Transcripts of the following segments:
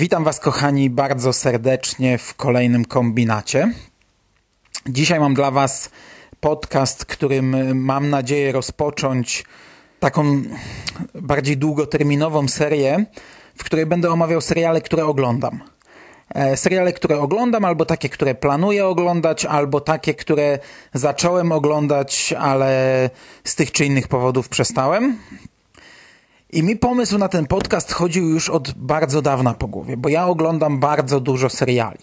Witam Was, kochani, bardzo serdecznie w kolejnym kombinacie. Dzisiaj mam dla Was podcast, którym mam nadzieję rozpocząć taką bardziej długoterminową serię, w której będę omawiał seriale, które oglądam. E, seriale, które oglądam, albo takie, które planuję oglądać, albo takie, które zacząłem oglądać, ale z tych czy innych powodów przestałem. I mi pomysł na ten podcast chodził już od bardzo dawna po głowie, bo ja oglądam bardzo dużo seriali.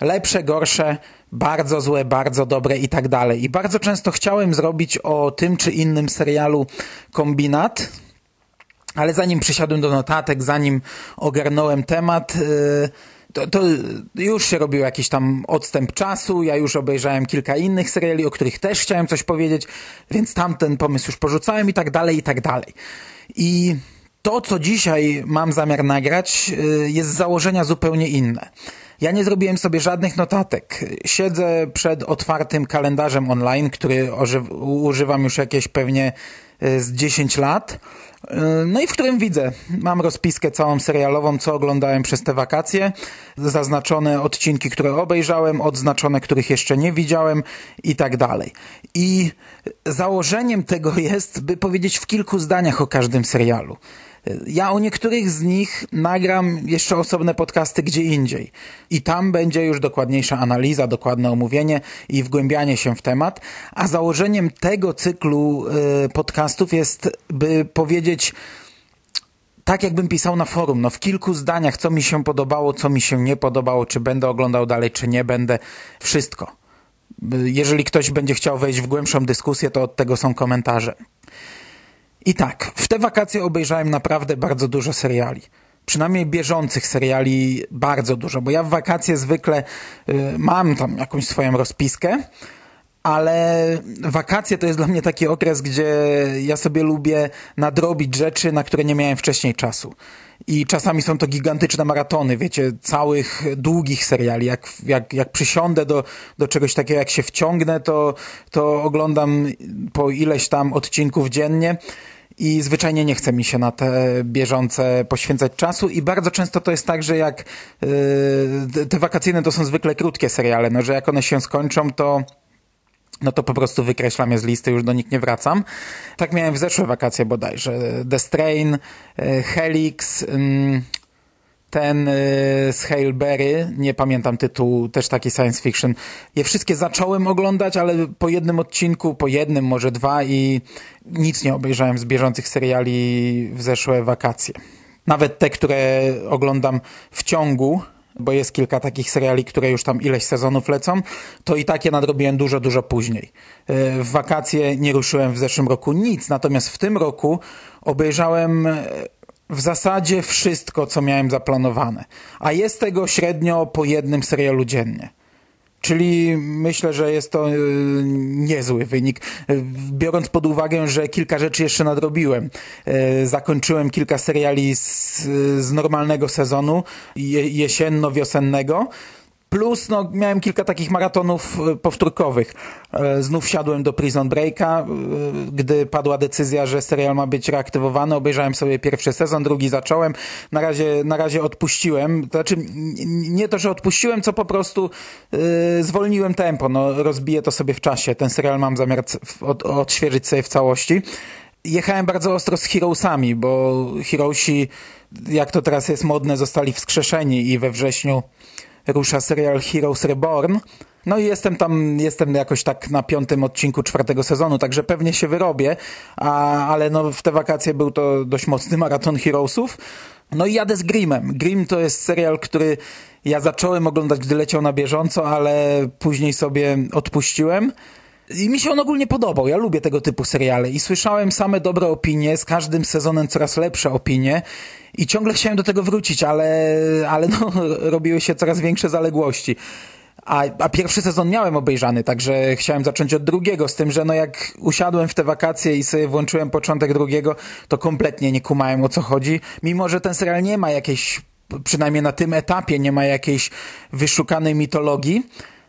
Lepsze, gorsze, bardzo złe, bardzo dobre i tak dalej. I bardzo często chciałem zrobić o tym czy innym serialu kombinat, ale zanim przysiadłem do notatek, zanim ogarnąłem temat, yy, to, to, już się robił jakiś tam odstęp czasu, ja już obejrzałem kilka innych seriali, o których też chciałem coś powiedzieć, więc tamten pomysł już porzucałem i tak dalej, i tak dalej. I to, co dzisiaj mam zamiar nagrać, y, jest z założenia zupełnie inne. Ja nie zrobiłem sobie żadnych notatek. Siedzę przed otwartym kalendarzem online, który używam już jakieś pewnie y, z 10 lat no i w którym widzę, mam rozpiskę całą serialową, co oglądałem przez te wakacje, zaznaczone odcinki, które obejrzałem, odznaczone, których jeszcze nie widziałem i tak dalej. I założeniem tego jest, by powiedzieć w kilku zdaniach o każdym serialu. Ja o niektórych z nich nagram jeszcze osobne podcasty gdzie indziej. I tam będzie już dokładniejsza analiza, dokładne omówienie i wgłębianie się w temat. A założeniem tego cyklu y, podcastów jest, by powiedzieć tak jakbym pisał na forum, no w kilku zdaniach, co mi się podobało, co mi się nie podobało, czy będę oglądał dalej, czy nie będę. Wszystko. Jeżeli ktoś będzie chciał wejść w głębszą dyskusję, to od tego są komentarze. I tak, w te wakacje obejrzałem naprawdę bardzo dużo seriali. Przynajmniej bieżących seriali bardzo dużo, bo ja w wakacje zwykle y, mam tam jakąś swoją rozpiskę, ale wakacje to jest dla mnie taki okres, gdzie ja sobie lubię nadrobić rzeczy, na które nie miałem wcześniej czasu. I czasami są to gigantyczne maratony, wiecie, całych długich seriali. Jak, jak, jak przysiądę do, do czegoś takiego, jak się wciągnę, to, to oglądam po ileś tam odcinków dziennie i zwyczajnie nie chce mi się na te bieżące poświęcać czasu i bardzo często to jest tak, że jak yy, te wakacyjne to są zwykle krótkie seriale, no że jak one się skończą, to no to po prostu wykreślam je z listy, już do nich nie wracam. Tak miałem w zeszłe wakacje bodajże. The Strain, yy, Helix, yy, ten y, z Hail Berry, nie pamiętam tytułu, też taki science fiction. Je wszystkie zacząłem oglądać, ale po jednym odcinku, po jednym, może dwa i nic nie obejrzałem z bieżących seriali w zeszłe wakacje. Nawet te, które oglądam w ciągu, bo jest kilka takich seriali, które już tam ileś sezonów lecą, to i takie nadrobiłem dużo, dużo później. Y, w wakacje nie ruszyłem w zeszłym roku nic, natomiast w tym roku obejrzałem w zasadzie wszystko, co miałem zaplanowane. A jest tego średnio po jednym serialu dziennie. Czyli myślę, że jest to y, niezły wynik, biorąc pod uwagę, że kilka rzeczy jeszcze nadrobiłem. Y, zakończyłem kilka seriali z, z normalnego sezonu, jesienno-wiosennego Plus no, miałem kilka takich maratonów e, powtórkowych. E, znów siadłem do Prison Breaka, e, gdy padła decyzja, że serial ma być reaktywowany. Obejrzałem sobie pierwszy sezon, drugi zacząłem. Na razie, na razie odpuściłem. Znaczy, nie to, że odpuściłem, co po prostu yy, zwolniłem tempo. No, rozbiję to sobie w czasie. Ten serial mam zamiar od, odświeżyć sobie w całości. Jechałem bardzo ostro z Heroesami, bo Heroesi, jak to teraz jest modne, zostali wskrzeszeni i we wrześniu rusza serial Heroes Reborn. No i jestem tam, jestem jakoś tak na piątym odcinku czwartego sezonu, także pewnie się wyrobię, a, ale no w te wakacje był to dość mocny maraton Heroesów. No i jadę z Grimmem. Grimm to jest serial, który ja zacząłem oglądać, gdy leciał na bieżąco, ale później sobie odpuściłem. I mi się on ogólnie podobał. Ja lubię tego typu seriale i słyszałem same dobre opinie, z każdym sezonem coraz lepsze opinie i ciągle chciałem do tego wrócić, ale, ale no, robiły się coraz większe zaległości. A, a pierwszy sezon miałem obejrzany, także chciałem zacząć od drugiego, z tym, że no jak usiadłem w te wakacje i sobie włączyłem początek drugiego, to kompletnie nie kumałem o co chodzi, mimo że ten serial nie ma jakiejś, przynajmniej na tym etapie, nie ma jakiejś wyszukanej mitologii,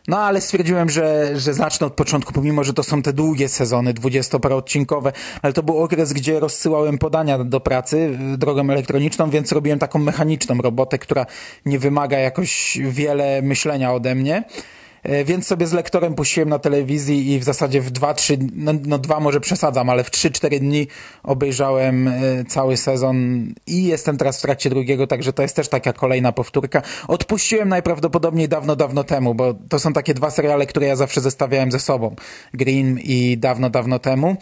No ale stwierdziłem, że, że zacznę od początku, pomimo, że to są te długie sezony, 20-paroodcinkowe, ale to był okres, gdzie rozsyłałem podania do pracy drogą elektroniczną, więc robiłem taką mechaniczną robotę, która nie wymaga jakoś wiele myślenia ode mnie. E, więc sobie z lektorem puściłem na telewizji i w zasadzie w dwa, trzy, no, no dwa może przesadzam, ale w trzy, cztery dni obejrzałem e, cały sezon i jestem teraz w trakcie drugiego, także to jest też taka kolejna powtórka. Odpuściłem najprawdopodobniej dawno, dawno temu, bo to są takie dwa seriale, które ja zawsze zestawiałem ze sobą. Green i dawno, dawno temu.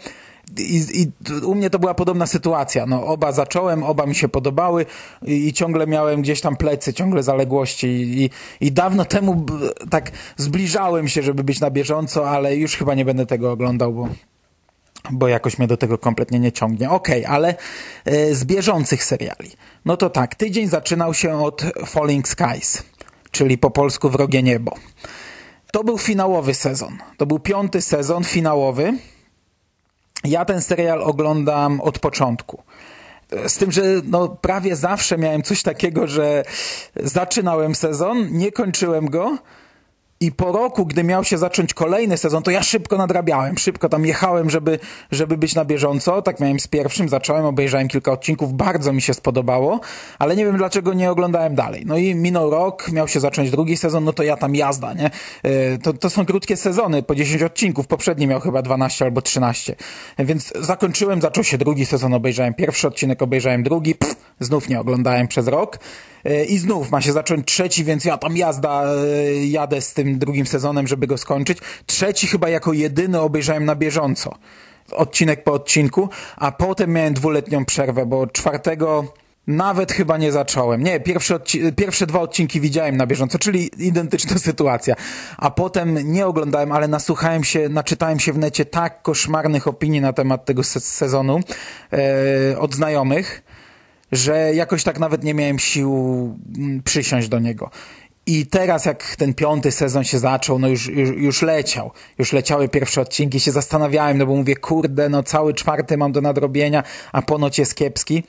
I, I, u mnie to była podobna sytuacja. No, oba zacząłem, oba mi się podobały i, i ciągle miałem gdzieś tam plecy, ciągle zaległości. I, i, dawno temu tak zbliżałem się, żeby być na bieżąco, ale już chyba nie będę tego oglądał, bo, bo jakoś mnie do tego kompletnie nie ciągnie. Okej, okay, ale y, z bieżących seriali. No to tak, tydzień zaczynał się od Falling Skies, czyli po polsku Wrogie Niebo. To był finałowy sezon. To był piąty sezon finałowy ja ten serial oglądam od początku. Z tym, że no, prawie zawsze miałem coś takiego, że zaczynałem sezon, nie kończyłem go, i po roku, gdy miał się zacząć kolejny sezon, to ja szybko nadrabiałem, szybko tam jechałem, żeby, żeby być na bieżąco. Tak miałem z pierwszym, zacząłem, obejrzałem kilka odcinków, bardzo mi się spodobało, ale nie wiem dlaczego nie oglądałem dalej. No i minął rok, miał się zacząć drugi sezon, no to ja tam jazda, nie? E, to, to są krótkie sezony, po 10 odcinków, poprzedni miał chyba 12 albo 13. Więc zakończyłem, zaczął się drugi sezon, obejrzałem pierwszy odcinek, obejrzałem drugi, pff, znów nie oglądałem przez rok. E, I znów ma się zacząć trzeci, więc ja tam jazda, e, jadę z tym drugim sezonem, żeby go skończyć. Trzeci chyba jako jedyny obejrzałem na bieżąco. Odcinek po odcinku, a potem miałem dwuletnią przerwę, bo czwartego nawet chyba nie zacząłem. Nie, pierwsze, pierwsze dwa odcinki widziałem na bieżąco, czyli identyczna sytuacja. A potem nie oglądałem, ale nasłuchałem się, naczytałem się w necie tak koszmarnych opinii na temat tego se sezonu e, od znajomych, że jakoś tak nawet nie miałem sił mm, przysiąść do niego. I teraz jak ten piąty sezon się zaczął, no już, już, już leciał. Już leciały pierwsze odcinki, się zastanawiałem, no bo mówię, kurde, no cały czwarty mam do nadrobienia, a ponoć jest kiepski.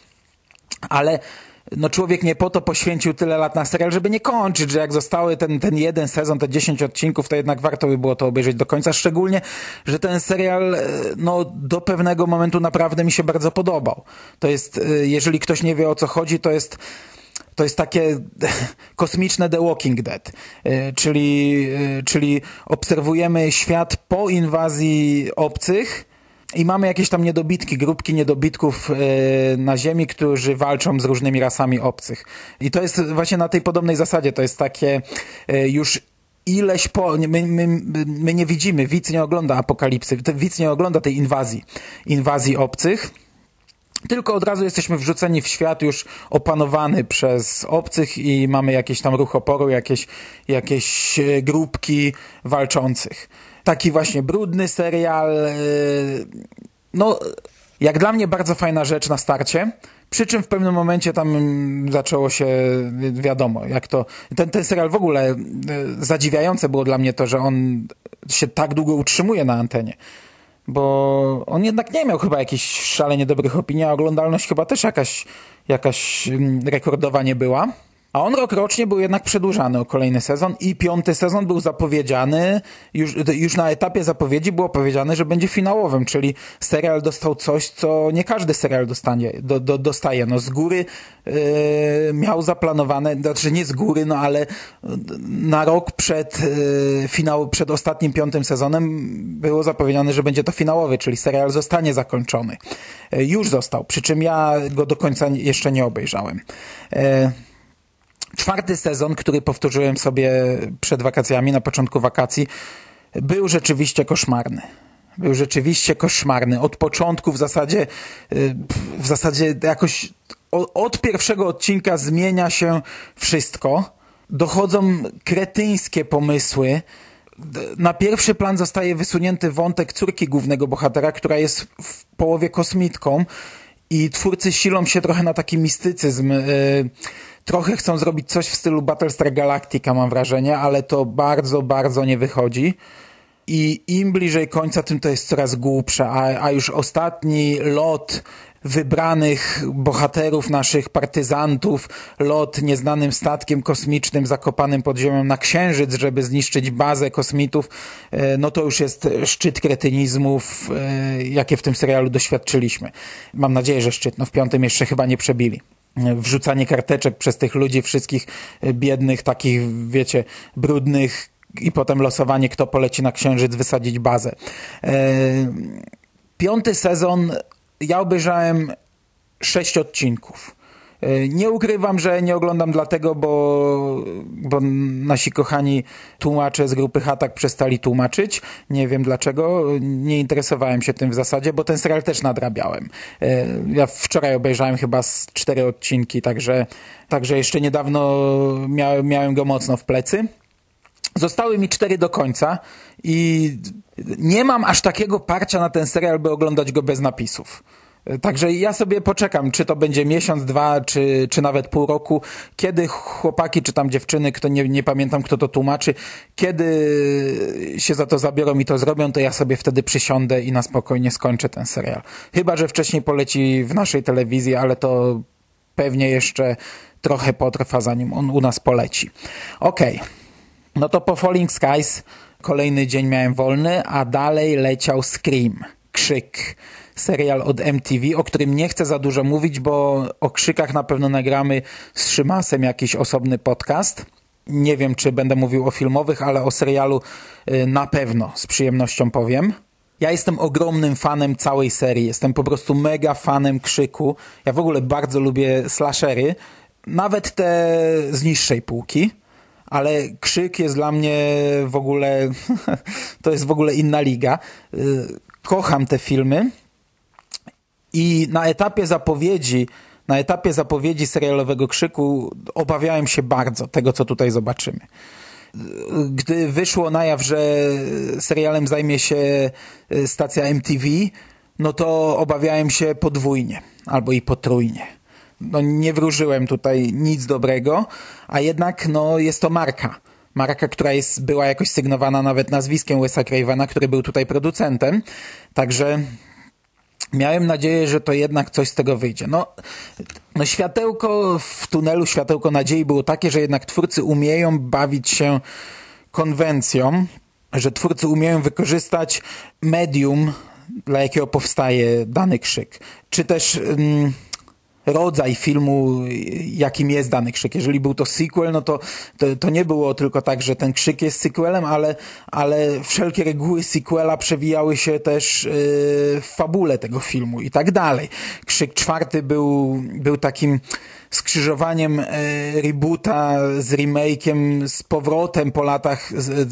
Ale no człowiek nie po to poświęcił tyle lat na serial, żeby nie kończyć, że jak zostały ten, ten jeden sezon, te 10 odcinków, to jednak warto by było to obejrzeć do końca, szczególnie, że ten serial e, no do pewnego momentu naprawdę mi się bardzo podobał. To jest, e, jeżeli ktoś nie wie o co chodzi, to jest to jest takie kosmiczne The Walking Dead, e, czyli, czyli obserwujemy świat po inwazji obcych, i mamy jakieś tam niedobitki, grupki niedobitków e, na Ziemi, którzy walczą z różnymi rasami obcych. I to jest właśnie na tej podobnej zasadzie. To jest takie e, już ileś po... My, my, my nie widzimy, widz nie ogląda apokalipsy, widz nie ogląda tej inwazji, inwazji obcych. Tylko od razu jesteśmy wrzuceni w świat już opanowany przez obcych i mamy jakiś tam ruch oporu, jakieś, jakieś e, grupki walczących taki właśnie brudny serial. E, no, jak dla mnie bardzo fajna rzecz na starcie. Przy czym w pewnym momencie tam zaczęło się, wiadomo, jak to. Ten, ten serial w ogóle e, zadziwiające było dla mnie to, że on się tak długo utrzymuje na antenie. Bo on jednak nie miał chyba jakichś szalenie dobrych opinii, a oglądalność chyba też jakaś, jakaś rekordowa nie była. A on rok rocznie był jednak przedłużany o kolejny sezon i piąty sezon był zapowiedziany, już, już na etapie zapowiedzi było powiedziane, że będzie finałowym, czyli serial dostał coś, co nie każdy serial dostanie, do, do, dostaje. No z góry yy, miał zaplanowane, znaczy nie z góry, no ale na rok przed yy, finał, przed ostatnim piątym sezonem było zapowiedziane, że będzie to finałowy, czyli serial zostanie zakończony. Yy, już został, przy czym ja go do końca jeszcze nie obejrzałem. Yy, Czwarty sezon, który powtórzyłem sobie przed wakacjami, na początku wakacji, był rzeczywiście koszmarny. Był rzeczywiście koszmarny. Od początku w zasadzie, w zasadzie jakoś od pierwszego odcinka zmienia się wszystko. Dochodzą kretyńskie pomysły. Na pierwszy plan zostaje wysunięty wątek córki głównego bohatera, która jest w połowie kosmitką i twórcy silą się trochę na taki mistycyzm. Yy, trochę chcą zrobić coś w stylu Battlestar Galactica, mam wrażenie, ale to bardzo, bardzo nie wychodzi. I im bliżej końca, tym to jest coraz głupsze, a, a już ostatni lot wybranych bohaterów, naszych partyzantów, lot nieznanym statkiem kosmicznym zakopanym pod ziemią na Księżyc, żeby zniszczyć bazę kosmitów, e, no to już jest szczyt kretynizmów, e, jakie w tym serialu doświadczyliśmy. Mam nadzieję, że szczyt. No w piątym jeszcze chyba nie przebili wrzucanie karteczek przez tych ludzi wszystkich biednych, takich, wiecie, brudnych i potem losowanie, kto poleci na Księżyc, wysadzić bazę. E, piąty sezon ja obejrzałem sześć odcinków. E, nie ukrywam, że nie oglądam dlatego, bo, bo nasi kochani tłumacze z grupy Hatak przestali tłumaczyć. Nie wiem dlaczego. Nie interesowałem się tym w zasadzie, bo ten serial też nadrabiałem. E, ja wczoraj obejrzałem chyba z cztery odcinki, także, także jeszcze niedawno miałem, miałem go mocno w plecy. Zostały mi cztery do końca i nie mam aż takiego parcia na ten serial, by oglądać go bez napisów. Także ja sobie poczekam, czy to będzie miesiąc, dwa, czy, czy nawet pół roku, kiedy chłopaki, czy tam dziewczyny, kto nie, nie pamiętam, kto to tłumaczy, kiedy się za to zabiorą i to zrobią, to ja sobie wtedy przysiądę i na spokojnie skończę ten serial. Chyba, że wcześniej poleci w naszej telewizji, ale to pewnie jeszcze trochę potrwa, zanim on u nas poleci. Okej. Okay. No to po Falling Skies kolejny dzień miałem wolny, a dalej leciał Scream, Krzyk, serial od MTV, o którym nie chcę za dużo mówić, bo o krzykach na pewno nagramy z Szymasem jakiś osobny podcast. Nie wiem, czy będę mówił o filmowych, ale o serialu y, na pewno z przyjemnością powiem. Ja jestem ogromnym fanem całej serii. Jestem po prostu mega fanem krzyku. Ja w ogóle bardzo lubię slashery, nawet te z niższej półki ale krzyk jest dla mnie w ogóle, to jest w ogóle inna liga. Y, kocham te filmy i na etapie zapowiedzi, na etapie zapowiedzi serialowego krzyku obawiałem się bardzo tego, co tutaj zobaczymy. Gdy wyszło na jaw, że serialem zajmie się y, stacja MTV, no to obawiałem się podwójnie albo i potrójnie no nie wróżyłem tutaj nic dobrego, a jednak no jest to marka. Marka, która jest, była jakoś sygnowana nawet nazwiskiem Wes'a Cravena, który był tutaj producentem. Także miałem nadzieję, że to jednak coś z tego wyjdzie. No, no światełko w tunelu, światełko nadziei było takie, że jednak twórcy umieją bawić się konwencją, że twórcy umieją wykorzystać medium, dla jakiego powstaje dany krzyk. Czy też... Mm, rodzaj filmu, jakim jest dany krzyk. Jeżeli był to sequel, no to, to, to, nie było tylko tak, że ten krzyk jest sequelem, ale, ale wszelkie reguły sequela przewijały się też yy, w fabule tego filmu i tak dalej. Krzyk czwarty był, był takim skrzyżowaniem e, reboota z remake'iem, z powrotem po latach, z,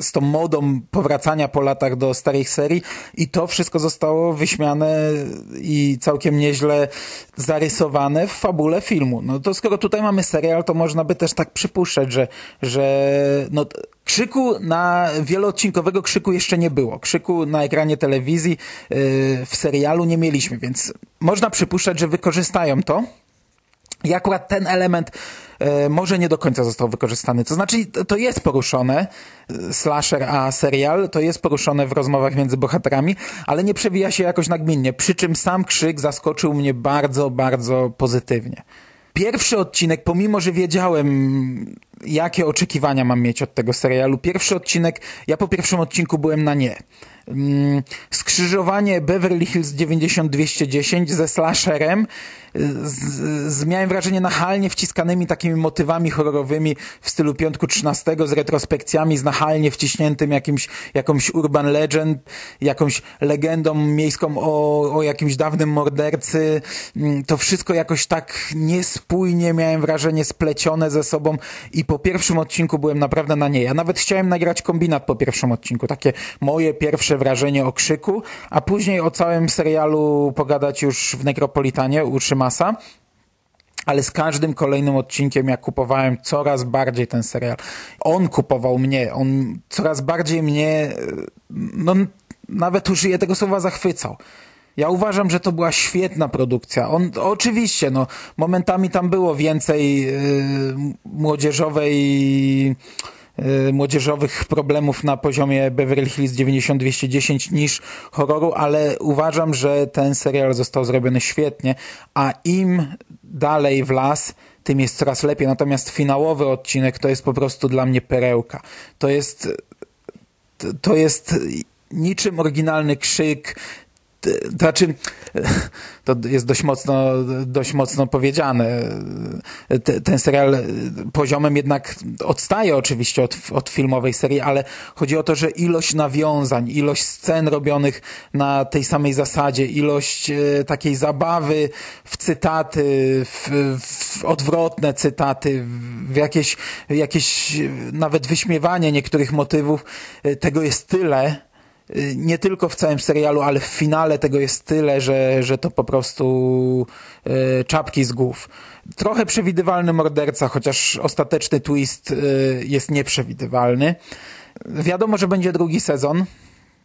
z tą modą powracania po latach do starych serii i to wszystko zostało wyśmiane i całkiem nieźle zarysowane w fabule filmu. No to skoro tutaj mamy serial, to można by też tak przypuszczać, że, że no, Krzyku na wieloodcinkowego krzyku jeszcze nie było. Krzyku na ekranie telewizji yy, w serialu nie mieliśmy, więc można przypuszczać, że wykorzystają to i akurat ten element e, może nie do końca został wykorzystany. To znaczy, to jest poruszone, e, slasher a serial, to jest poruszone w rozmowach między bohaterami, ale nie przewija się jakoś nagminnie, przy czym sam krzyk zaskoczył mnie bardzo, bardzo pozytywnie. Pierwszy odcinek, pomimo że wiedziałem, jakie oczekiwania mam mieć od tego serialu, pierwszy odcinek, ja po pierwszym odcinku byłem na nie. Mm, skrzyżowanie Beverly Hills 90210 ze slasherem z, z, miałem wrażenie nachalnie wciskanymi takimi motywami horrorowymi w stylu piątku 13 z retrospekcjami, z nachalnie wciśniętym jakimś, jakąś urban legend, jakąś legendą miejską o, o jakimś dawnym mordercy. Mm, to wszystko jakoś tak niespójnie miałem wrażenie splecione ze sobą i po pierwszym odcinku byłem naprawdę na nie. Ja nawet chciałem nagrać kombinat po pierwszym odcinku, takie moje pierwsze wrażenie o krzyku, a później o całym serialu pogadać już w Nekropolitanie u Szymasa ale z każdym kolejnym odcinkiem ja kupowałem coraz bardziej ten serial. On kupował mnie, on coraz bardziej mnie, no nawet użyję tego słowa, zachwycał. Ja uważam, że to była świetna produkcja. On, oczywiście, no, momentami tam było więcej yy, młodzieżowej y, młodzieżowych problemów na poziomie Beverly Hills 90210 niż horroru, ale uważam, że ten serial został zrobiony świetnie, a im dalej w las, tym jest coraz lepiej. Natomiast finałowy odcinek to jest po prostu dla mnie perełka. To jest to jest niczym oryginalny krzyk, znaczy, to jest dość mocno, dość mocno powiedziane. Ten serial poziomem jednak odstaje oczywiście od, od filmowej serii, ale chodzi o to, że ilość nawiązań, ilość scen robionych na tej samej zasadzie, ilość e, takiej zabawy w cytaty, w, w odwrotne cytaty, w jakieś, jakieś nawet wyśmiewanie niektórych motywów, e, tego jest tyle, nie tylko w całym serialu, ale w finale tego jest tyle, że, że to po prostu y, czapki z głów. Trochę przewidywalny morderca, chociaż ostateczny twist y, jest nieprzewidywalny. Wiadomo, że będzie drugi sezon.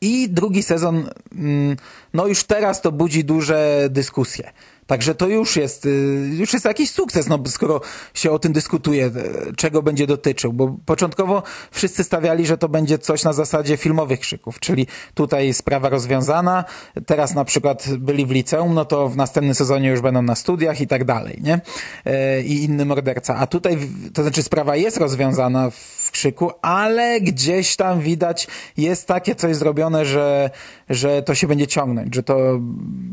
I drugi sezon, mm, no już teraz to budzi duże dyskusje. Także to już jest, y, już jest jakiś sukces, no skoro się o tym dyskutuje, e, czego będzie dotyczył, bo początkowo wszyscy stawiali, że to będzie coś na zasadzie filmowych krzyków, czyli tutaj sprawa rozwiązana, teraz na przykład byli w liceum, no to w następnym sezonie już będą na studiach i tak dalej, nie? E, I inny morderca. A tutaj, to znaczy sprawa jest rozwiązana w krzyku, ale gdzieś tam widać jest takie coś zrobione, że, że to się będzie ciągnąć, że to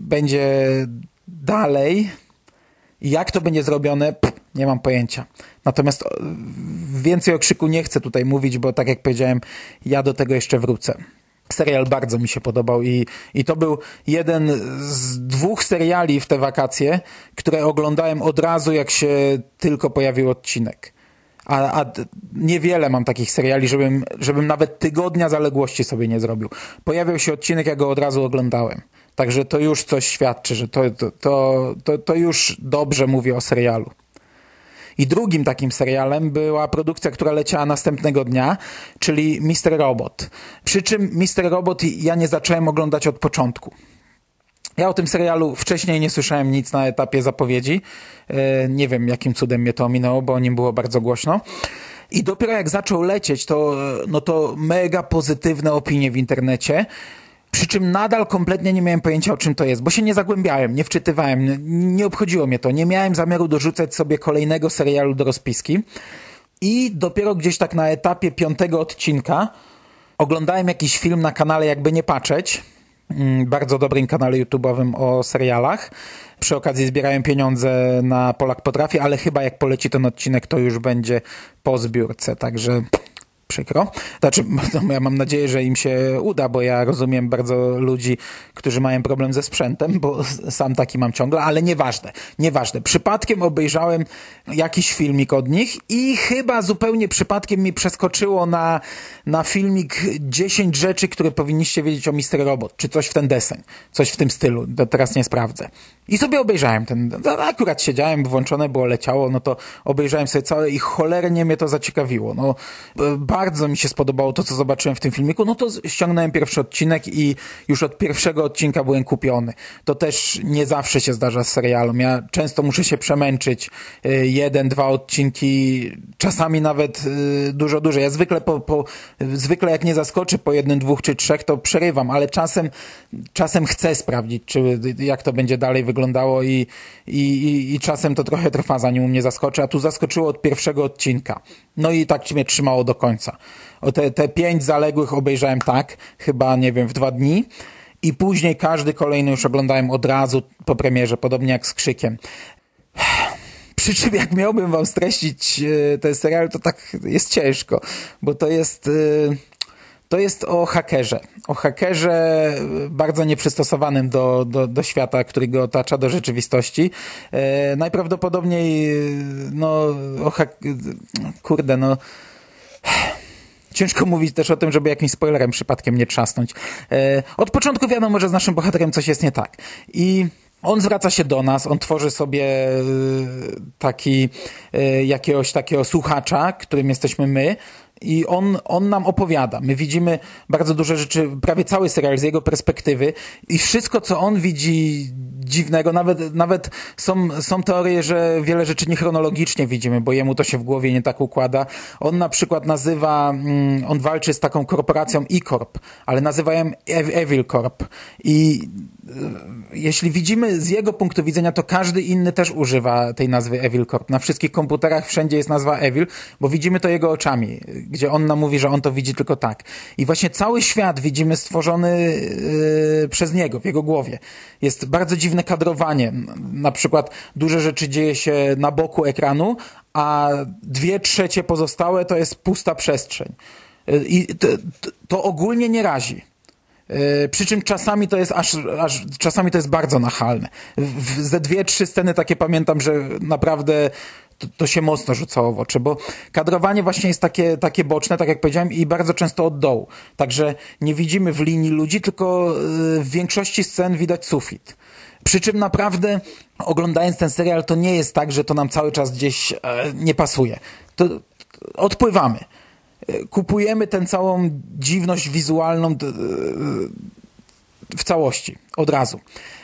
będzie dalej. Jak to będzie zrobione, Pff, nie mam pojęcia. Natomiast więcej o krzyku nie chcę tutaj mówić, bo tak jak powiedziałem, ja do tego jeszcze wrócę. Serial bardzo mi się podobał i, i to był jeden z dwóch seriali w te wakacje, które oglądałem od razu, jak się tylko pojawił odcinek. A, a niewiele mam takich seriali, żebym, żebym nawet tygodnia zaległości sobie nie zrobił. Pojawił się odcinek, ja go od razu oglądałem. Także to już coś świadczy, że to, to, to, to już dobrze mówię o serialu. I drugim takim serialem była produkcja, która leciała następnego dnia, czyli Mister Robot. Przy czym Mister Robot ja nie zacząłem oglądać od początku. Ja o tym serialu wcześniej nie słyszałem nic na etapie zapowiedzi. E, nie wiem, jakim cudem mnie to ominęło, bo o nim było bardzo głośno. I dopiero jak zaczął lecieć, to, no to mega pozytywne opinie w internecie. Przy czym nadal kompletnie nie miałem pojęcia o czym to jest, bo się nie zagłębiałem, nie wczytywałem, nie obchodziło mnie to. Nie miałem zamiaru dorzucać sobie kolejnego serialu do rozpiski. I dopiero gdzieś tak na etapie piątego odcinka oglądałem jakiś film na kanale Jakby Nie Patrzeć, mm, bardzo dobrym kanale YouTube'owym o serialach. Przy okazji zbierałem pieniądze na Polak Potrafi, ale chyba jak poleci ten odcinek, to już będzie po zbiórce, także przykro. Znaczy, no, ja mam nadzieję, że im się uda, bo ja rozumiem bardzo ludzi, którzy mają problem ze sprzętem, bo sam taki mam ciągle, ale nieważne, nieważne. Przypadkiem obejrzałem jakiś filmik od nich i chyba zupełnie przypadkiem mi przeskoczyło na, na filmik 10 rzeczy, które powinniście wiedzieć o Mister Robot, czy coś w ten deseń, coś w tym stylu, to teraz nie sprawdzę. I sobie obejrzałem ten, akurat siedziałem, włączone było, leciało, no to obejrzałem sobie całe i cholernie mnie to zaciekawiło. No, bardzo mi się spodobało to, co zobaczyłem w tym filmiku, no to ściągnąłem pierwszy odcinek i już od pierwszego odcinka byłem kupiony. To też nie zawsze się zdarza z serialem. Ja często muszę się przemęczyć. Y, jeden, dwa odcinki, czasami nawet y, dużo dłużej. Ja zwykle po, po, zwykle jak nie zaskoczy po jednym, dwóch czy trzech, to przerywam, ale czasem, czasem chcę sprawdzić, czy jak to będzie dalej wyglądało i, i, i, i czasem to trochę trwa, zanim mnie zaskoczy, a tu zaskoczyło od pierwszego odcinka. No i tak mnie trzymało do końca. O te, te pięć zaległych obejrzałem tak, chyba, nie wiem, w dwa dni. I później każdy kolejny już oglądałem od razu po premierze, podobnie jak z krzykiem. Przy czym jak miałbym wam streścić e, ten serial, to tak jest ciężko, bo to jest... E, to jest o hakerze. O hakerze bardzo nieprzystosowanym do, do, do świata, który go otacza, do rzeczywistości. E, najprawdopodobniej, no, o hak... kurde, no Ciężko mówić też o tym, żeby jakimś spoilerem przypadkiem nie trzasnąć. E, od początku wiadomo, że z naszym bohaterem coś jest nie tak. I on zwraca się do nas, on tworzy sobie e, taki, e, jakiegoś takiego słuchacza, którym jesteśmy my, i on, on nam opowiada. My widzimy bardzo duże rzeczy, prawie cały serial z jego perspektywy i wszystko, co on widzi dziwnego, nawet, nawet są, są teorie, że wiele rzeczy niechronologicznie widzimy, bo jemu to się w głowie nie tak układa. On na przykład nazywa, mm, on walczy z taką korporacją E-Corp, ale nazywają Evil Corp i e, jeśli widzimy z jego punktu widzenia, to każdy inny też używa tej nazwy Evil Corp. Na wszystkich komputerach wszędzie jest nazwa Evil, bo widzimy to jego oczami, gdzie on nam mówi, że on to widzi tylko tak. I właśnie cały świat widzimy stworzony yy, przez niego, w jego głowie. Jest bardzo dziwne kadrowanie. Na przykład duże rzeczy dzieje się na boku ekranu, a dwie trzecie pozostałe to jest pusta przestrzeń. Yy, I to, to ogólnie nie razi. Yy, przy czym czasami to jest aż, aż czasami to jest bardzo nachalne. W, ze dwie, trzy sceny takie pamiętam, że naprawdę to, to, się mocno rzucało w oczy, bo kadrowanie właśnie jest takie, takie boczne, tak jak powiedziałem, i bardzo często od dołu. Także nie widzimy w linii ludzi, tylko w większości scen widać sufit. Przy czym naprawdę oglądając ten serial to nie jest tak, że to nam cały czas gdzieś e, nie pasuje. To, to odpływamy. Kupujemy tę całą dziwność wizualną w całości, od razu.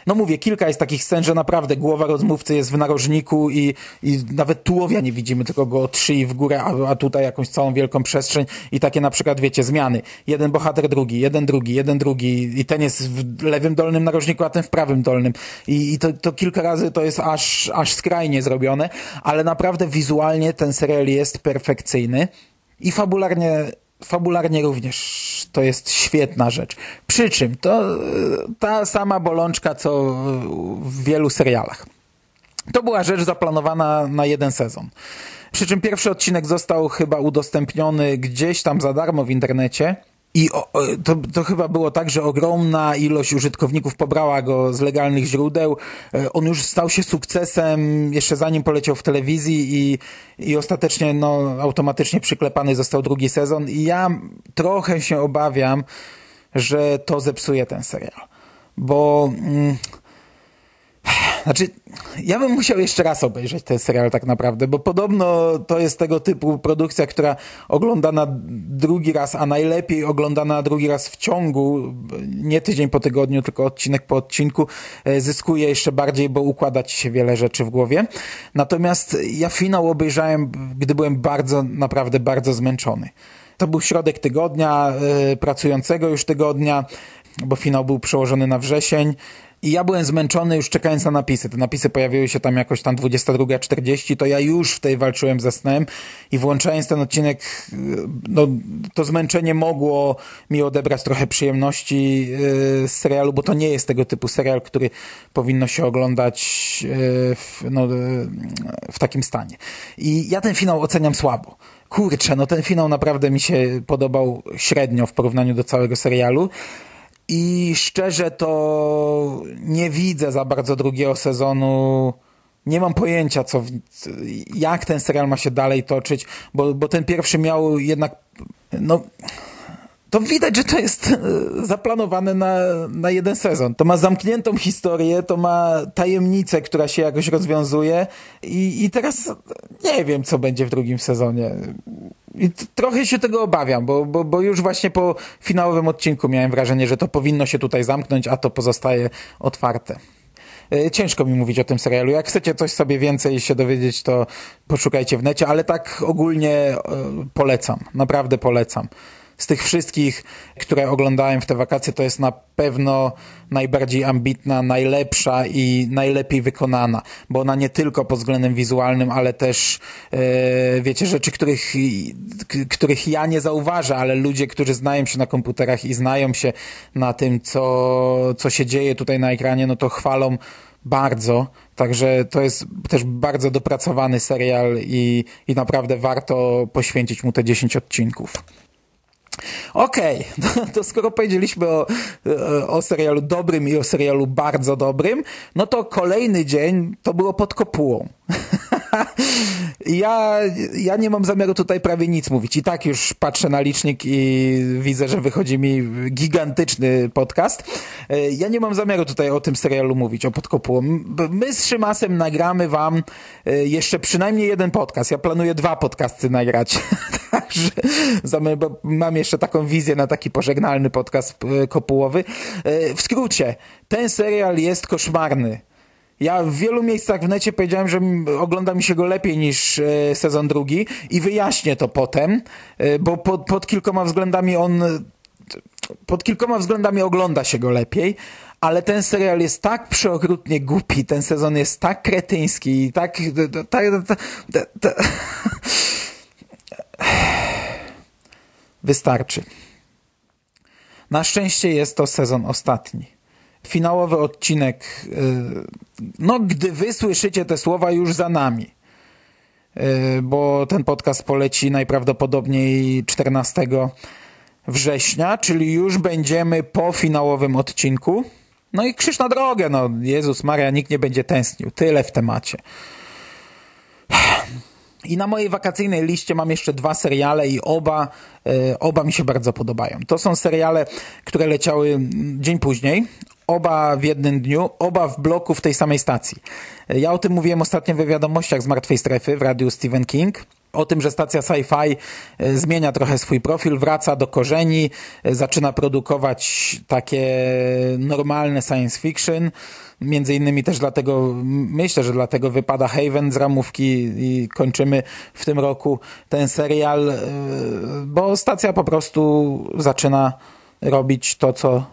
No mówię, kilka jest takich scen, że naprawdę głowa rozmówcy jest w narożniku i, i nawet tułowia nie widzimy, tylko go od szyi w górę, a, a tutaj jakąś całą wielką przestrzeń i takie na przykład, wiecie, zmiany. Jeden bohater drugi, jeden drugi, jeden drugi i ten jest w lewym dolnym narożniku, a ten w prawym dolnym. I, i to, to kilka razy to jest aż, aż skrajnie zrobione, ale naprawdę wizualnie ten serial jest perfekcyjny i fabularnie fabularnie również to jest świetna rzecz. Przy czym to ta sama bolączka, co w wielu serialach. To była rzecz zaplanowana na jeden sezon. Przy czym pierwszy odcinek został chyba udostępniony gdzieś tam za darmo w internecie i o, to, to chyba było tak, że ogromna ilość użytkowników pobrała go z legalnych źródeł. E, on już stał się sukcesem jeszcze zanim poleciał w telewizji i, i ostatecznie no, automatycznie przyklepany został drugi sezon. I ja trochę się obawiam, że to zepsuje ten serial. Bo... Mm, znaczy, ja bym musiał jeszcze raz obejrzeć ten serial tak naprawdę, bo podobno to jest tego typu produkcja, która oglądana drugi raz, a najlepiej oglądana drugi raz w ciągu, nie tydzień po tygodniu, tylko odcinek po odcinku, e, zyskuje jeszcze bardziej, bo układa ci się wiele rzeczy w głowie. Natomiast ja finał obejrzałem, gdy byłem bardzo, naprawdę bardzo zmęczony. To był środek tygodnia, yy, pracującego już tygodnia, bo finał był przełożony na wrzesień. I ja byłem zmęczony już czekając na napisy. Te napisy pojawiły się tam jakoś tam 22.40, to ja już w tej walczyłem ze snem i włączając ten odcinek, no to zmęczenie mogło mi odebrać trochę przyjemności yy, z serialu, bo to nie jest tego typu serial, który powinno się oglądać yy, w, no, w takim stanie. I ja ten finał oceniam słabo kurczę, no ten finał naprawdę mi się podobał średnio w porównaniu do całego serialu. I szczerze to nie widzę za bardzo drugiego sezonu. Nie mam pojęcia, co, jak ten serial ma się dalej toczyć, bo, bo ten pierwszy miał jednak, no, to widać, że to jest e, zaplanowane na, na jeden sezon. To ma zamkniętą historię, to ma tajemnicę, która się jakoś rozwiązuje i, i teraz nie wiem, co będzie w drugim sezonie. I trochę się tego obawiam, bo, bo, bo już właśnie po finałowym odcinku miałem wrażenie, że to powinno się tutaj zamknąć, a to pozostaje otwarte. E, ciężko mi mówić o tym serialu. Jak chcecie coś sobie więcej się dowiedzieć, to poszukajcie w necie, ale tak ogólnie e, polecam. Naprawdę polecam z tych wszystkich, które oglądałem w te wakacje, to jest na pewno najbardziej ambitna, najlepsza i najlepiej wykonana, bo ona nie tylko pod względem wizualnym, ale też e, wiecie, rzeczy, których, których ja nie zauważę, ale ludzie, którzy znają się na komputerach i znają się na tym, co, co się dzieje tutaj na ekranie, no to chwalą bardzo, także to jest też bardzo dopracowany serial i, i naprawdę warto poświęcić mu te 10 odcinków. Okej, okay. to skoro powiedzieliśmy o, o serialu dobrym i o serialu bardzo dobrym, no to kolejny dzień to było pod kopułą. ja, ja nie mam zamiaru tutaj prawie nic mówić. I tak już patrzę na licznik i widzę, że wychodzi mi gigantyczny podcast. E, ja nie mam zamiaru tutaj o tym serialu mówić, o Podkopuło. My z Szymasem nagramy wam e, jeszcze przynajmniej jeden podcast. Ja planuję dwa podcasty nagrać. Także mam jeszcze taką wizję na taki pożegnalny podcast e, kopułowy. W skrócie, ten serial jest koszmarny ja w wielu miejscach w necie powiedziałem, że ogląda mi się go lepiej niż e, sezon drugi i wyjaśnię to potem, e, bo pod, pod kilkoma względami on pod kilkoma względami ogląda się go lepiej, ale ten serial jest tak przeokrutnie głupi, ten sezon jest tak kretyński i tak... tak Wystarczy. Na szczęście jest to sezon ostatni finałowy odcinek, y, no gdy wy słyszycie te słowa już za nami, y, bo ten podcast poleci najprawdopodobniej 14 września, czyli już będziemy po finałowym odcinku. No i krzyż na drogę, no Jezus Maria, nikt nie będzie tęsknił. Tyle w temacie. I na mojej wakacyjnej liście mam jeszcze dwa seriale i oba, y, oba mi się bardzo podobają. To są seriale, które leciały dzień później oba w jednym dniu, oba w bloku w tej samej stacji. Ja o tym mówiłem ostatnio we wiadomościach z Martwej Strefy w radiu Stephen King. O tym, że stacja sci-fi e, zmienia trochę swój profil, wraca do korzeni, e, zaczyna produkować takie normalne science fiction. Między innymi też dlatego, myślę, że dlatego wypada Haven z ramówki i kończymy w tym roku ten serial, e, bo stacja po prostu zaczyna robić to, co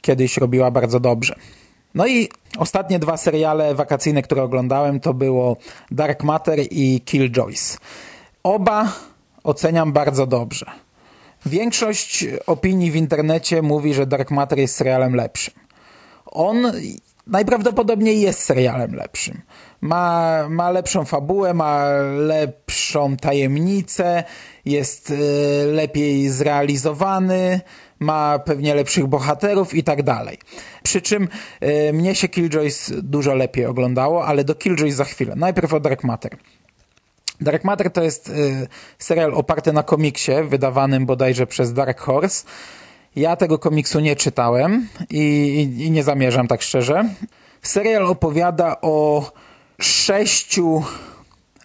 kiedyś robiła bardzo dobrze. No i ostatnie dwa seriale wakacyjne, które oglądałem, to było Dark Matter i Killjoys. Oba oceniam bardzo dobrze. Większość opinii w internecie mówi, że Dark Matter jest serialem lepszym. On najprawdopodobniej jest serialem lepszym. Ma, ma lepszą fabułę, ma lepszą tajemnicę, jest y, lepiej zrealizowany, ma pewnie lepszych bohaterów i tak dalej. Przy czym y, mnie się Killjoys dużo lepiej oglądało, ale do Killjoys za chwilę. Najpierw o Dark Matter. Dark Matter to jest y, serial oparty na komiksie wydawanym bodajże przez Dark Horse. Ja tego komiksu nie czytałem i, i, i nie zamierzam tak szczerze. Serial opowiada o sześciu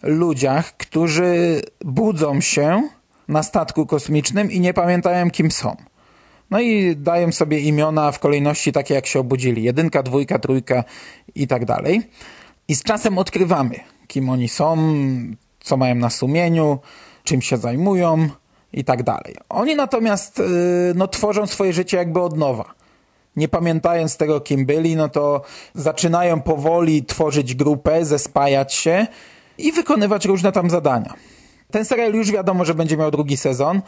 ludziach, którzy budzą się na statku kosmicznym i nie pamiętają kim są. No i dają sobie imiona w kolejności takie, jak się obudzili. Jedynka, dwójka, trójka i tak dalej. I z czasem odkrywamy, kim oni są, co mają na sumieniu, czym się zajmują i tak dalej. Oni natomiast y, no, tworzą swoje życie jakby od nowa. Nie pamiętając tego, kim byli, no to zaczynają powoli tworzyć grupę, zespajać się i wykonywać różne tam zadania. Ten serial już wiadomo, że będzie miał drugi sezon.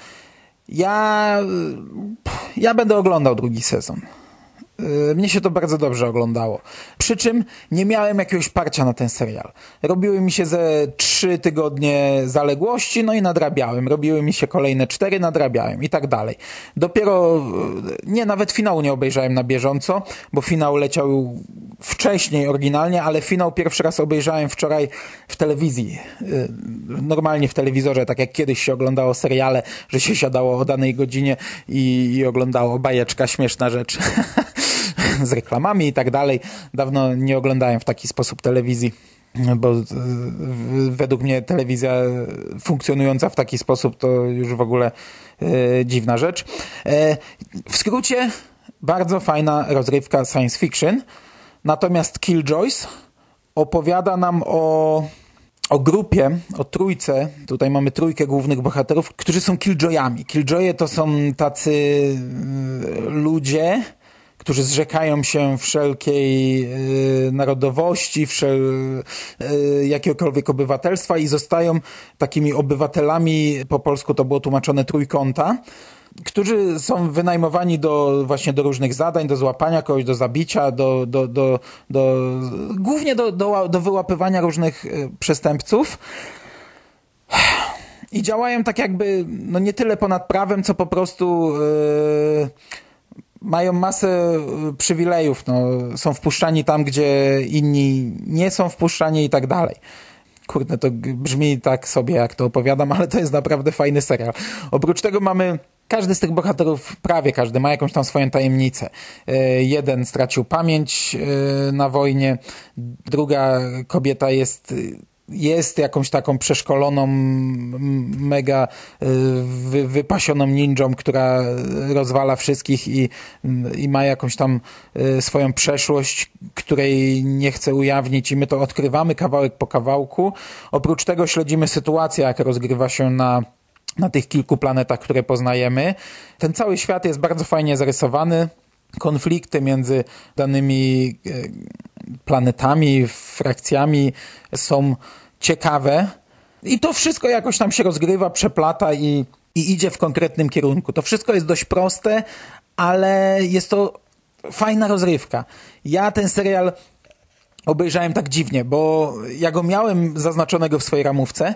Ja, ja będę oglądał drugi sezon. Y, mnie się to bardzo dobrze oglądało. Przy czym nie miałem jakiegoś parcia na ten serial. Robiły mi się ze trzy tygodnie zaległości, no i nadrabiałem. Robiły mi się kolejne cztery, nadrabiałem i tak dalej. Dopiero, y, nie, nawet finału nie obejrzałem na bieżąco, bo finał leciał wcześniej oryginalnie, ale finał pierwszy raz obejrzałem wczoraj w telewizji. Y, normalnie w telewizorze, tak jak kiedyś się oglądało seriale, że się siadało o danej godzinie i, i oglądało bajeczka, śmieszna rzecz. z reklamami i tak dalej. Dawno nie oglądałem w taki sposób telewizji bo e, według mnie telewizja funkcjonująca w taki sposób to już w ogóle e, dziwna rzecz. E, w skrócie bardzo fajna rozrywka science fiction, natomiast Killjoys opowiada nam o, o grupie, o trójce, tutaj mamy trójkę głównych bohaterów, którzy są Killjoyami. Killjoye to są tacy ludzie, którzy zrzekają się wszelkiej y, narodowości, wszel, y, jakiegokolwiek obywatelstwa i zostają takimi obywatelami, po polsku to było tłumaczone trójkąta, którzy są wynajmowani do, właśnie do różnych zadań, do złapania kogoś, do zabicia, do, do, do, do, głównie do, do, do wyłapywania różnych y, przestępców. I działają tak jakby, no nie tyle ponad prawem, co po prostu yy, mają masę y, przywilejów, no, są wpuszczani tam, gdzie inni nie są wpuszczani i tak dalej. Kurde, to brzmi tak sobie, jak to opowiadam, ale to jest naprawdę fajny serial. Oprócz tego mamy każdy z tych bohaterów, prawie każdy, ma jakąś tam swoją tajemnicę. E, jeden stracił pamięć e, na wojnie, druga kobieta jest jest jakąś taką przeszkoloną, mega wy, wypasioną ninją, która rozwala wszystkich i, i ma jakąś tam swoją przeszłość, której nie chce ujawnić i my to odkrywamy kawałek po kawałku. Oprócz tego śledzimy sytuację, jak rozgrywa się na na tych kilku planetach, które poznajemy. Ten cały świat jest bardzo fajnie zarysowany. Konflikty między danymi e, planetami, frakcjami są ciekawe. I to wszystko jakoś tam się rozgrywa, przeplata i, i idzie w konkretnym kierunku. To wszystko jest dość proste, ale jest to fajna rozrywka. Ja ten serial obejrzałem tak dziwnie, bo ja go miałem zaznaczonego w swojej ramówce,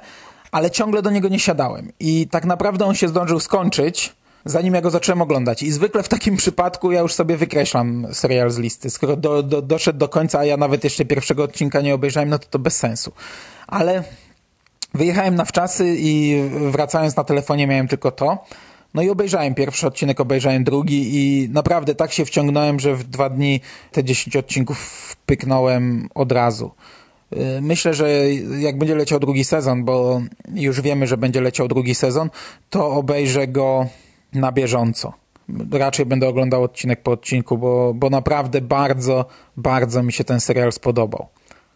ale ciągle do niego nie siadałem. I tak naprawdę on się zdążył skończyć, zanim ja go zacząłem oglądać. I zwykle w takim przypadku ja już sobie wykreślam serial z listy. Skoro do, do, doszedł do końca, a ja nawet jeszcze pierwszego odcinka nie obejrzałem, no to to bez sensu. Ale wyjechałem na wczasy i wracając na telefonie miałem tylko to. No i obejrzałem pierwszy odcinek, obejrzałem drugi i naprawdę tak się wciągnąłem, że w dwa dni te 10 odcinków wpyknąłem od razu. Y, myślę, że jak będzie leciał drugi sezon, bo już wiemy, że będzie leciał drugi sezon, to obejrzę go na bieżąco. Raczej będę oglądał odcinek po odcinku, bo, bo naprawdę bardzo, bardzo mi się ten serial spodobał.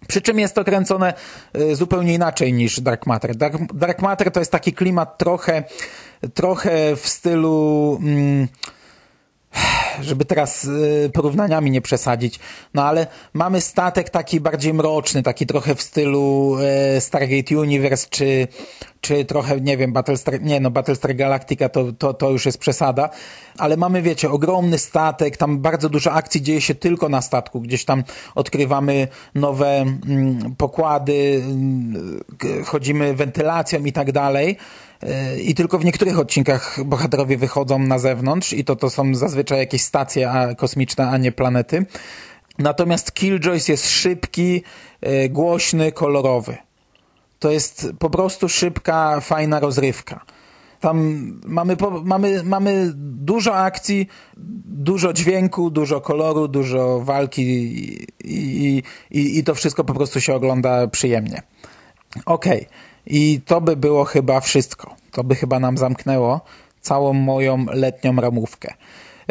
Przy czym jest to kręcone y, zupełnie inaczej niż Dark Matter. Dark, Dark Matter to jest taki klimat trochę, trochę w stylu... Mm, żeby teraz y, porównaniami nie przesadzić, no ale mamy statek taki bardziej mroczny, taki trochę w stylu y, Stargate Universe, czy, czy trochę, nie wiem, Battlestar, nie no, Battlestar Galactica to, to, to już jest przesada, ale mamy, wiecie, ogromny statek, tam bardzo dużo akcji dzieje się tylko na statku, gdzieś tam odkrywamy nowe mm, pokłady, mm, chodzimy wentylacją i tak dalej, E, i tylko w niektórych odcinkach bohaterowie wychodzą na zewnątrz i to, to są zazwyczaj jakieś stacje kosmiczne, a nie planety. Natomiast Killjoys jest szybki, e, głośny, kolorowy. To jest po prostu szybka, fajna rozrywka. Tam mamy, mamy, mamy dużo akcji, dużo dźwięku, dużo koloru, dużo walki i, i, i, i to wszystko po prostu się ogląda przyjemnie. Okej. Okay. I to by było chyba wszystko. To by chyba nam zamknęło całą moją letnią ramówkę.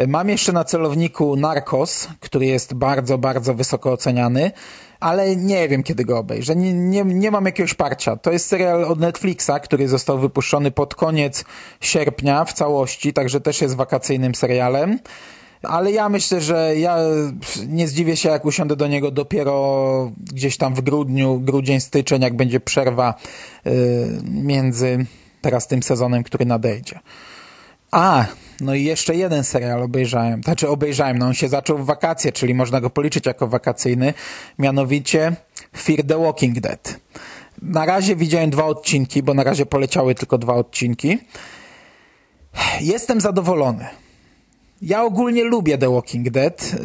Mam jeszcze na celowniku Narcos, który jest bardzo, bardzo wysoko oceniany, ale nie wiem kiedy go obejrzę. Nie, nie, nie mam jakiegoś parcia. To jest serial od Netflixa, który został wypuszczony pod koniec sierpnia w całości, także też jest wakacyjnym serialem ale ja myślę, że ja nie zdziwię się, jak usiądę do niego dopiero gdzieś tam w grudniu, grudzień, styczeń, jak będzie przerwa yy, między teraz tym sezonem, który nadejdzie. A, no i jeszcze jeden serial obejrzałem. Znaczy obejrzałem, no on się zaczął w wakacje, czyli można go policzyć jako wakacyjny, mianowicie Fear the Walking Dead. Na razie widziałem dwa odcinki, bo na razie poleciały tylko dwa odcinki. Jestem zadowolony. Ja ogólnie lubię The Walking Dead,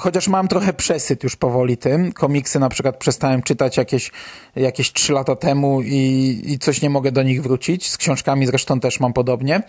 chociaż mam trochę przesyt już powoli tym. Komiksy na przykład przestałem czytać jakieś, jakieś 3 lata temu i, i coś nie mogę do nich wrócić. Z książkami zresztą też mam podobnie.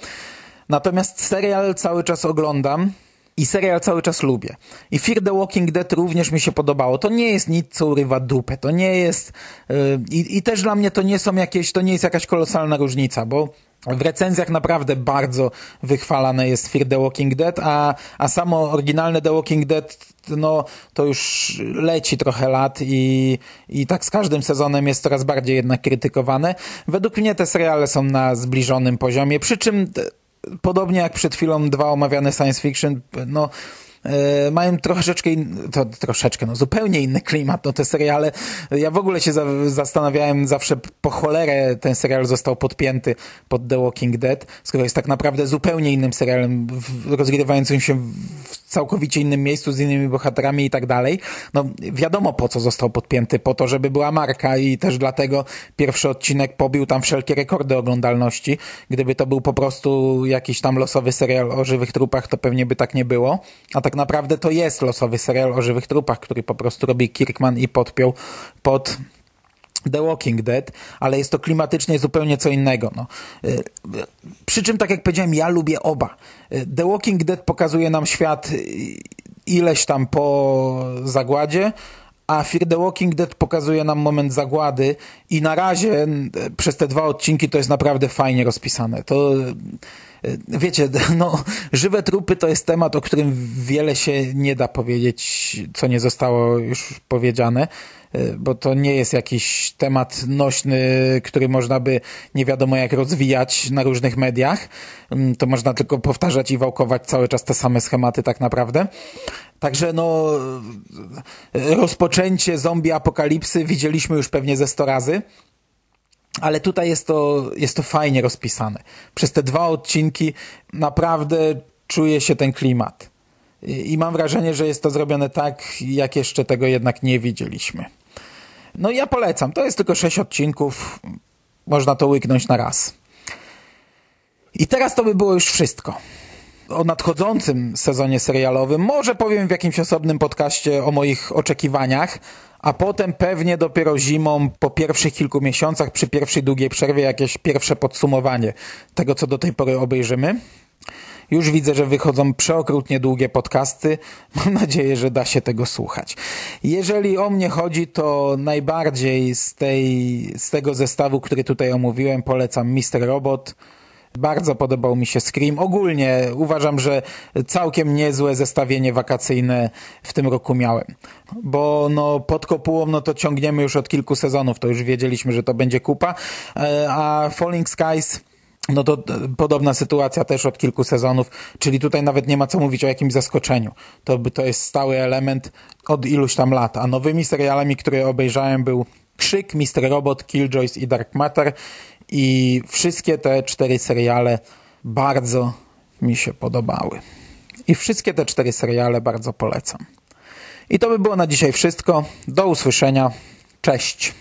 Natomiast serial cały czas oglądam i serial cały czas lubię. I Fear the Walking Dead również mi się podobało. To nie jest nic, co urywa dupę. To nie jest... Yy, I też dla mnie to nie są jakieś... To nie jest jakaś kolosalna różnica, bo w recenzjach naprawdę bardzo wychwalane jest Fear the Walking Dead, a, a samo oryginalne The Walking Dead no, to już leci trochę lat i, i tak z każdym sezonem jest coraz bardziej jednak krytykowane. Według mnie te seriale są na zbliżonym poziomie, przy czym podobnie jak przed chwilą dwa omawiane science fiction, no E, mają troszeczkę, in, to troszeczkę, no zupełnie inny klimat, no te seriale. Ja w ogóle się za, zastanawiałem zawsze po cholerę ten serial został podpięty pod The Walking Dead, skoro jest tak naprawdę zupełnie innym serialem, rozgrywającym się w całkowicie innym miejscu, z innymi bohaterami i tak dalej. No wiadomo po co został podpięty, po to, żeby była marka i też dlatego pierwszy odcinek pobił tam wszelkie rekordy oglądalności. Gdyby to był po prostu jakiś tam losowy serial o żywych trupach, to pewnie by tak nie było. A tak naprawdę to jest losowy serial o żywych trupach, który po prostu robi Kirkman i podpiął pod The Walking Dead, ale jest to klimatycznie zupełnie co innego. No. Y, przy czym, tak jak powiedziałem, ja lubię oba. Y, The Walking Dead pokazuje nam świat y, ileś tam po zagładzie, a Fear the Walking Dead pokazuje nam moment zagłady i na razie przez te dwa odcinki to jest naprawdę fajnie rozpisane. To wiecie, no, żywe trupy to jest temat, o którym wiele się nie da powiedzieć, co nie zostało już powiedziane. Y, bo to nie jest jakiś temat nośny, który można by nie wiadomo jak rozwijać na różnych mediach. Mm, to można tylko powtarzać i wałkować cały czas te same schematy tak naprawdę. Także no, rozpoczęcie zombie apokalipsy widzieliśmy już pewnie ze 100 razy. Ale tutaj jest to, jest to fajnie rozpisane. Przez te dwa odcinki naprawdę czuje się ten klimat. I mam wrażenie, że jest to zrobione tak, jak jeszcze tego jednak nie widzieliśmy. No ja polecam. To jest tylko sześć odcinków. Można to łyknąć na raz. I teraz to by było już wszystko. O nadchodzącym sezonie serialowym może powiem w jakimś osobnym podcaście o moich oczekiwaniach, a potem pewnie dopiero zimą, po pierwszych kilku miesiącach, przy pierwszej długiej przerwie, jakieś pierwsze podsumowanie tego, co do tej pory obejrzymy. Już widzę, że wychodzą przeokrutnie długie podcasty. Mam nadzieję, że da się tego słuchać. Jeżeli o mnie chodzi, to najbardziej z, tej, z tego zestawu, który tutaj omówiłem, polecam Mr. Robot. Bardzo podobał mi się Scream. Ogólnie uważam, że całkiem niezłe zestawienie wakacyjne w tym roku miałem. Bo no, pod kopułą no to ciągniemy już od kilku sezonów. To już wiedzieliśmy, że to będzie kupa. E, a Falling Skies no to podobna sytuacja też od kilku sezonów, czyli tutaj nawet nie ma co mówić o jakimś zaskoczeniu. To, to jest stały element od iluś tam lat. A nowymi serialami, które obejrzałem był Krzyk, Mr. Robot, Killjoys i Dark Matter i wszystkie te cztery seriale bardzo mi się podobały. I wszystkie te cztery seriale bardzo polecam. I to by było na dzisiaj wszystko. Do usłyszenia. Cześć.